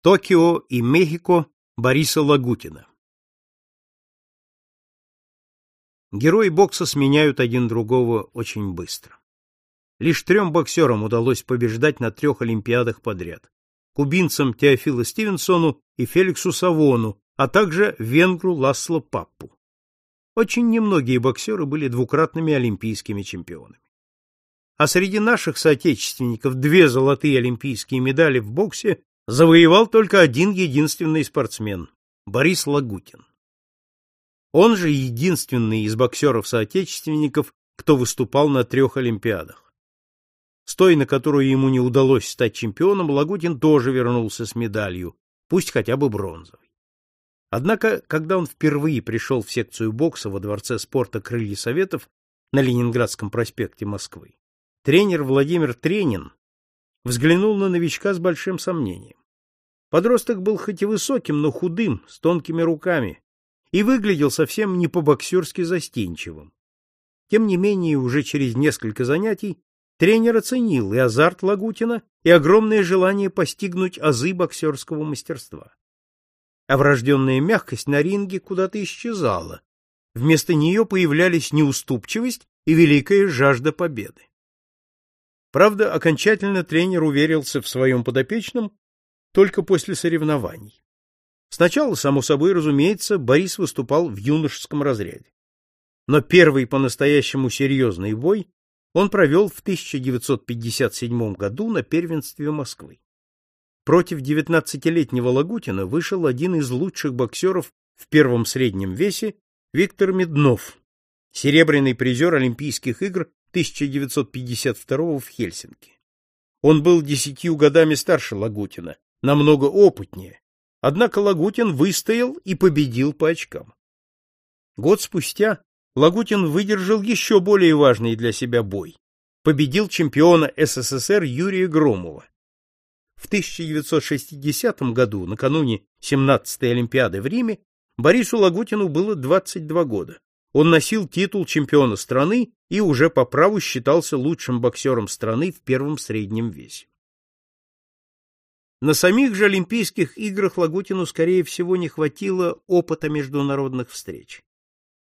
Токио и Мехико Бориса Лагутина. Герои бокса сменяют один другого очень быстро. Лишь трем боксерам удалось побеждать на трех олимпиадах подряд. Кубинцам Теофилу Стивенсону и Феликсу Савону, а также венгру Ласло Паппу. Очень немногие боксеры были двукратными олимпийскими чемпионами. А среди наших соотечественников две золотые олимпийские медали в боксе завоевал только один единственный спортсмен Борис Лагутин. Он же единственный из боксеров-соотечественников, кто выступал на трех олимпиадах. С той, на которую ему не удалось стать чемпионом, Лагутин тоже вернулся с медалью, пусть хотя бы бронзовой. Однако, когда он впервые пришел в секцию бокса во Дворце спорта Крылья Советов на Ленинградском проспекте Москвы, тренер Владимир Тренин взглянул на новичка с большим сомнением. Подросток был хоть и высоким, но худым, с тонкими руками, и выглядел совсем не по-боксерски застенчивым. Тем не менее, уже через несколько занятий тренер оценил и азарт Лагутина, и огромное желание постигнуть азы боксерского мастерства. А врожденная мягкость на ринге куда-то исчезала. Вместо нее появлялись неуступчивость и великая жажда победы. Правда, окончательно тренер уверился в своем подопечном только после соревнований. Сначала, само собой разумеется, Борис выступал в юношеском разряде. Но первый по-настоящему серьезный бой он провел в 1957 году на первенстве Москвы. Против 19-летнего Лагутина вышел один из лучших боксеров в первом среднем весе Виктор Меднов, серебряный призер Олимпийских игр 1952 в Хельсинки. Он был десятью годами старше Лагутина, намного опытнее, однако Лагутин выстоял и победил по очкам. Год спустя Лагутин выдержал еще более важный для себя бой. Победил чемпиона СССР Юрия Громова. В 1960 году, накануне 17-й Олимпиады в Риме, Борису Лагутину было 22 года. Он носил титул чемпиона страны и уже по праву считался лучшим боксером страны в первом среднем весе. На самих же Олимпийских играх Лагутину, скорее всего, не хватило опыта международных встреч.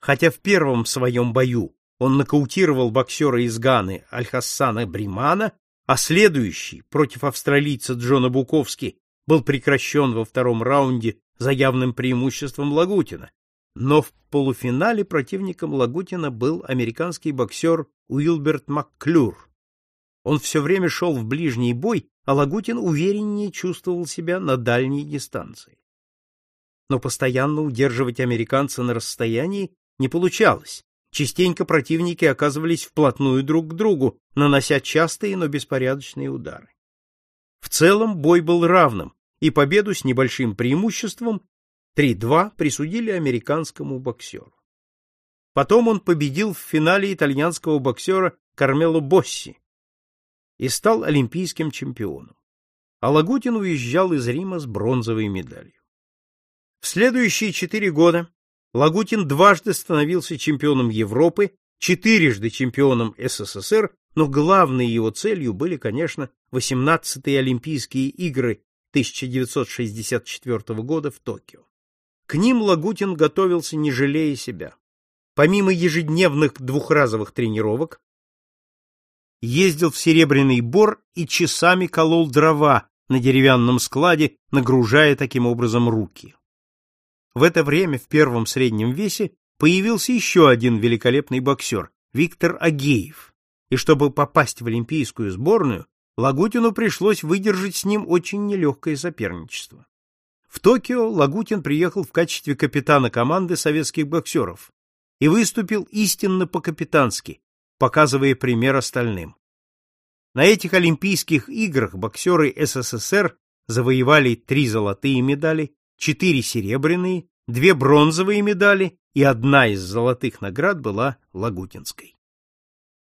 Хотя в первом своем бою он нокаутировал боксера из Ганы Аль-Хассана Бримана, а следующий, против австралийца Джона Буковски, был прекращен во втором раунде за явным преимуществом Лагутина, но в полуфинале противником Лагутина был американский боксер Уилберт Макклюр. Он все время шел в ближний бой, а Лагутин увереннее чувствовал себя на дальней дистанции. Но постоянно удерживать американца на расстоянии не получалось. Частенько противники оказывались вплотную друг к другу, нанося частые, но беспорядочные удары. В целом бой был равным, и победу с небольшим преимуществом 3-2 присудили американскому боксеру. Потом он победил в финале итальянского боксера Кармело Босси и стал олимпийским чемпионом. А Лагутин уезжал из Рима с бронзовой медалью. В следующие четыре года Лагутин дважды становился чемпионом Европы, четырежды чемпионом СССР, но главной его целью были, конечно, 18-е Олимпийские игры 1964 года в Токио. К ним Лагутин готовился, не жалея себя. Помимо ежедневных двухразовых тренировок, ездил в Серебряный Бор и часами колол дрова на деревянном складе, нагружая таким образом руки. В это время в первом среднем весе появился еще один великолепный боксер – Виктор Агеев, и чтобы попасть в олимпийскую сборную, Лагутину пришлось выдержать с ним очень нелегкое соперничество. В Токио Лагутин приехал в качестве капитана команды советских боксеров и выступил истинно по-капитански, показывая пример остальным. На этих Олимпийских играх боксеры СССР завоевали три золотые медали, четыре серебряные, две бронзовые медали и одна из золотых наград была Лагутинской.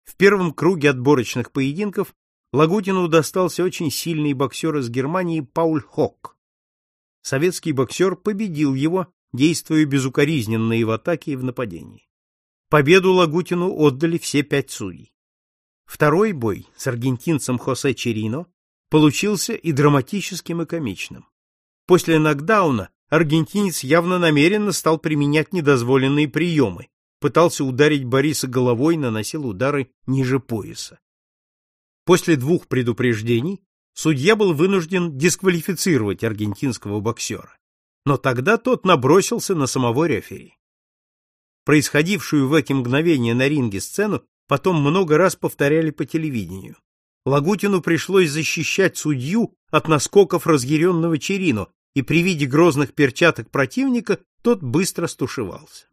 В первом круге отборочных поединков Лагутину достался очень сильный боксер из Германии Пауль Хок советский боксер победил его, действуя безукоризненно и в атаке, и в нападении. Победу Лагутину отдали все пять судей. Второй бой с аргентинцем Хосе Черино получился и драматическим, и комичным. После нокдауна аргентинец явно намеренно стал применять недозволенные приемы, пытался ударить Бориса головой, наносил удары ниже пояса. После двух предупреждений судья был вынужден дисквалифицировать аргентинского боксера, но тогда тот набросился на самого рефери. Происходившую в эти мгновения на ринге сцену потом много раз повторяли по телевидению. Лагутину пришлось защищать судью от наскоков разъяренного Черино, и при виде грозных перчаток противника тот быстро стушевался.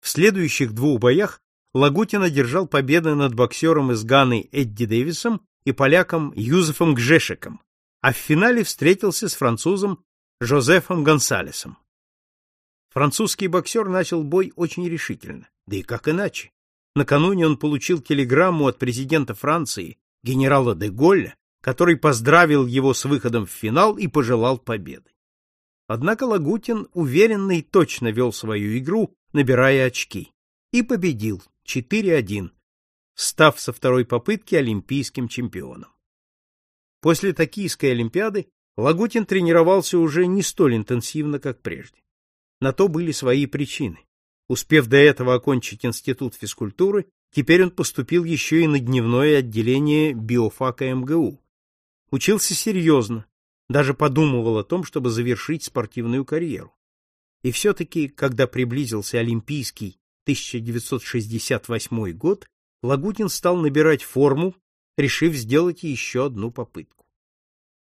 В следующих двух боях Лагутин одержал победы над боксером из Ганы Эдди Дэвисом и поляком Юзефом Гжешеком, а в финале встретился с французом Жозефом Гонсалесом. Французский боксер начал бой очень решительно, да и как иначе. Накануне он получил телеграмму от президента Франции, генерала де Голля, который поздравил его с выходом в финал и пожелал победы. Однако Лагутин уверенно и точно вел свою игру, набирая очки, и победил 4-1, став со второй попытки олимпийским чемпионом. После Токийской олимпиады Лагутин тренировался уже не столь интенсивно, как прежде. На то были свои причины. Успев до этого окончить институт физкультуры, теперь он поступил еще и на дневное отделение биофака МГУ. Учился серьезно, даже подумывал о том, чтобы завершить спортивную карьеру. И все-таки, когда приблизился Олимпийский 1968 год, Лагутин стал набирать форму, решив сделать еще одну попытку.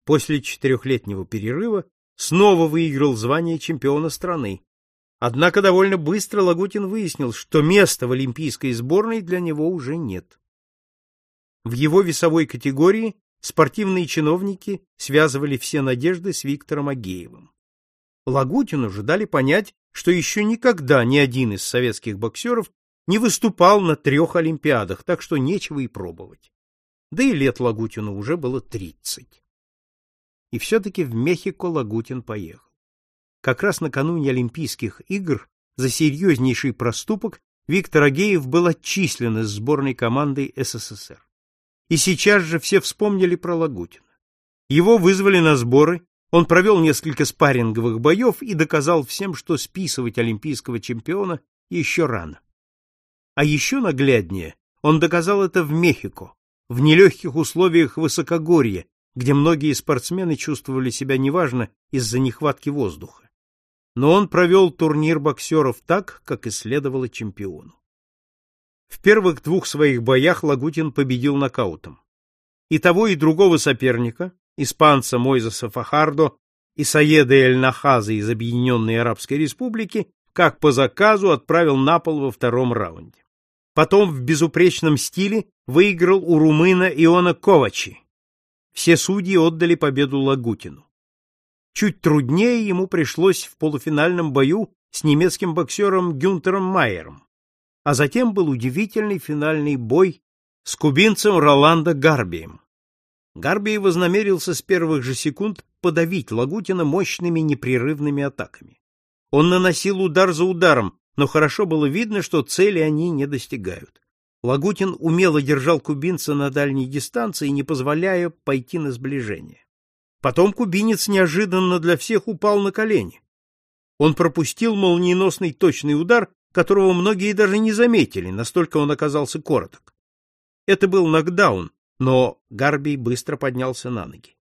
После четырехлетнего перерыва снова выиграл звание чемпиона страны. Однако довольно быстро Лагутин выяснил, что места в олимпийской сборной для него уже нет. В его весовой категории спортивные чиновники связывали все надежды с Виктором Агеевым. Лагутину же дали понять, что еще никогда ни один из советских боксеров не выступал на трех олимпиадах, так что нечего и пробовать. Да и лет Лагутину уже было тридцать. И все-таки в Мехико Лагутин поехал. Как раз накануне Олимпийских игр за серьезнейший проступок Виктор Агеев был отчислен из сборной команды СССР. И сейчас же все вспомнили про Лагутина. Его вызвали на сборы, он провел несколько спарринговых боев и доказал всем, что списывать олимпийского чемпиона еще рано. А еще нагляднее он доказал это в Мехико, в нелегких условиях высокогорья, где многие спортсмены чувствовали себя неважно из-за нехватки воздуха. Но он провел турнир боксеров так, как и следовало чемпиону. В первых двух своих боях Лагутин победил нокаутом. И того, и другого соперника, испанца Мойзеса Фахардо и Саеда Эль-Нахаза из Объединенной Арабской Республики, как по заказу отправил на пол во втором раунде. Потом в безупречном стиле выиграл у румына Иона Ковачи. Все судьи отдали победу Лагутину. Чуть труднее ему пришлось в полуфинальном бою с немецким боксером Гюнтером Майером а затем был удивительный финальный бой с кубинцем Роландо Гарбием. Гарбий вознамерился с первых же секунд подавить Лагутина мощными непрерывными атаками. Он наносил удар за ударом, но хорошо было видно, что цели они не достигают. Лагутин умело держал кубинца на дальней дистанции, не позволяя пойти на сближение. Потом кубинец неожиданно для всех упал на колени. Он пропустил молниеносный точный удар которого многие даже не заметили, настолько он оказался короток. Это был нокдаун, но Гарбий быстро поднялся на ноги.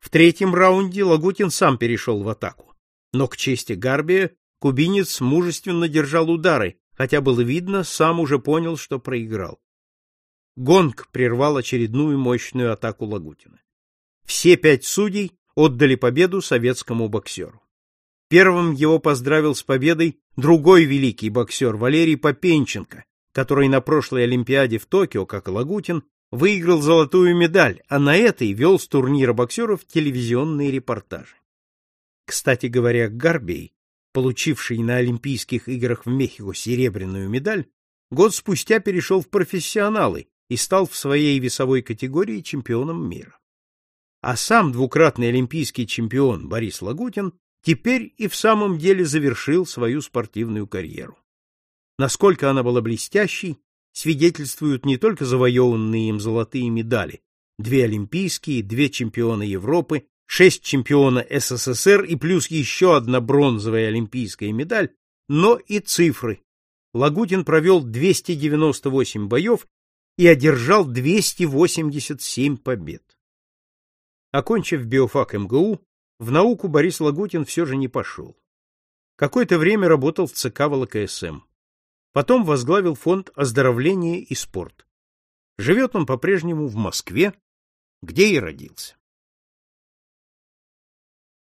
В третьем раунде Лагутин сам перешел в атаку, но к чести Гарбия кубинец мужественно держал удары, хотя было видно, сам уже понял, что проиграл. Гонг прервал очередную мощную атаку Лагутина. Все пять судей отдали победу советскому боксеру. Первым его поздравил с победой другой великий боксер Валерий Попенченко, который на прошлой Олимпиаде в Токио, как и Лагутин, выиграл золотую медаль, а на этой вел с турнира боксеров телевизионные репортажи. Кстати говоря, Гарбей, получивший на Олимпийских играх в Мехико серебряную медаль, год спустя перешел в профессионалы и стал в своей весовой категории чемпионом мира. А сам двукратный олимпийский чемпион Борис Лагутин теперь и в самом деле завершил свою спортивную карьеру. Насколько она была блестящей, свидетельствуют не только завоеванные им золотые медали, две олимпийские, две чемпионы Европы, шесть чемпиона СССР и плюс еще одна бронзовая олимпийская медаль, но и цифры. Лагутин провел 298 боев и одержал 287 побед. Окончив биофак МГУ, в науку Борис Лагутин все же не пошел. Какое-то время работал в ЦК ВЛКСМ. Потом возглавил фонд оздоровления и спорт. Живет он по-прежнему в Москве, где и родился.